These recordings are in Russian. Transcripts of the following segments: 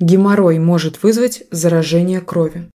Геморрой может вызвать заражение крови.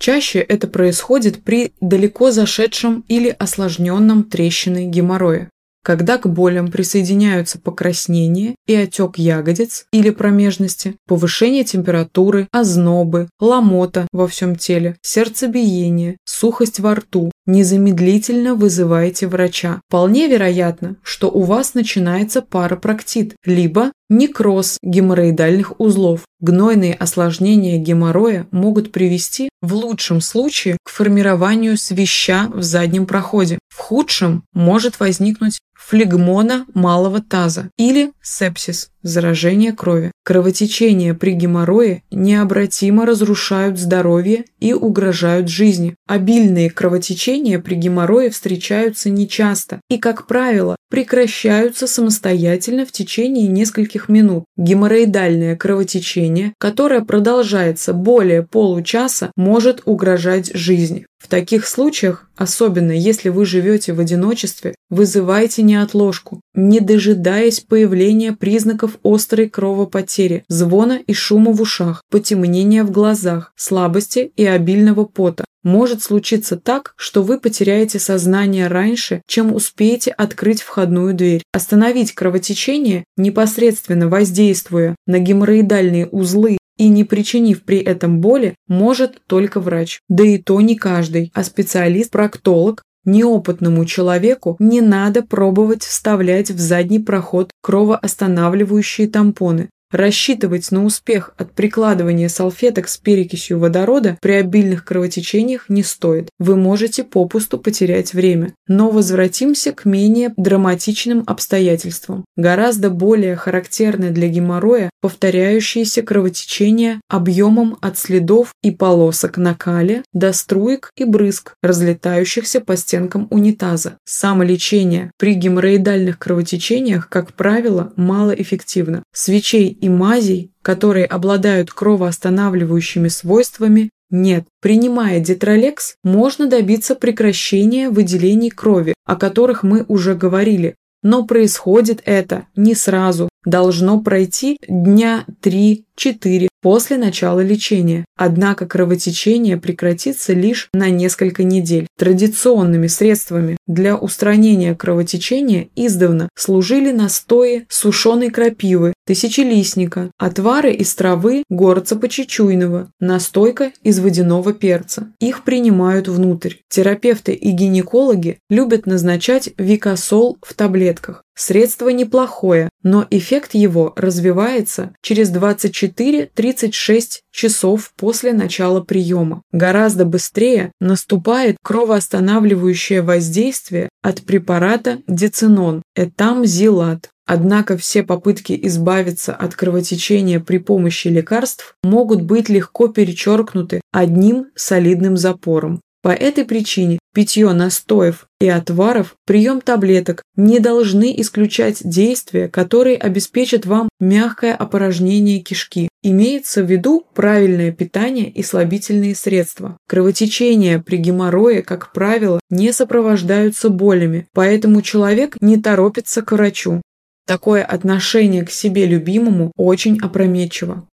Чаще это происходит при далеко зашедшем или осложненном трещиной геморрое когда к болям присоединяются покраснение и отек ягодиц или промежности, повышение температуры, ознобы, ломота во всем теле, сердцебиение, сухость во рту, незамедлительно вызывайте врача. Вполне вероятно, что у вас начинается парапроктит, либо некроз геморроидальных узлов. Гнойные осложнения геморроя могут привести, в лучшем случае, к формированию свища в заднем проходе. Худшем может возникнуть флегмона малого таза или сепсис – заражение крови. Кровотечения при геморрое необратимо разрушают здоровье и угрожают жизни. Обильные кровотечения при геморрое встречаются нечасто и, как правило, прекращаются самостоятельно в течение нескольких минут. Геморроидальное кровотечение, которое продолжается более получаса, может угрожать жизни. В таких случаях, особенно если вы живете в одиночестве, вызывайте неотложку, не дожидаясь появления признаков острой кровопотери, звона и шума в ушах, потемнения в глазах, слабости и обильного пота. Может случиться так, что вы потеряете сознание раньше, чем успеете открыть входную дверь. Остановить кровотечение, непосредственно воздействуя на геморроидальные узлы и не причинив при этом боли, может только врач. Да и то не каждый, а специалист-проктолог, Неопытному человеку не надо пробовать вставлять в задний проход кровоостанавливающие тампоны. Рассчитывать на успех от прикладывания салфеток с перекисью водорода при обильных кровотечениях не стоит. Вы можете попусту потерять время. Но возвратимся к менее драматичным обстоятельствам. Гораздо более характерны для геморроя повторяющиеся кровотечения объемом от следов и полосок на кале до струек и брызг, разлетающихся по стенкам унитаза. Самолечение при геморроидальных кровотечениях, как правило, малоэффективно. Свечей и мазей, которые обладают кровоостанавливающими свойствами, нет. Принимая детролекс, можно добиться прекращения выделений крови, о которых мы уже говорили, но происходит это не сразу. Должно пройти дня 3-4 после начала лечения. Однако кровотечение прекратится лишь на несколько недель. Традиционными средствами для устранения кровотечения издавна служили настои сушеной крапивы, тысячелистника, отвары из травы горца почечуйного, настойка из водяного перца. Их принимают внутрь. Терапевты и гинекологи любят назначать викосол в таблетках. Средство неплохое, но эффект его развивается через 24-36 часов после начала приема. Гораздо быстрее наступает кровоостанавливающее воздействие от препарата децинон этамзилат. Однако все попытки избавиться от кровотечения при помощи лекарств могут быть легко перечеркнуты одним солидным запором. По этой причине питье настоев и отваров, прием таблеток не должны исключать действия, которые обеспечат вам мягкое опорожнение кишки. Имеется в виду правильное питание и слабительные средства. Кровотечения при геморрое, как правило, не сопровождаются болями, поэтому человек не торопится к врачу. Такое отношение к себе любимому очень опрометчиво.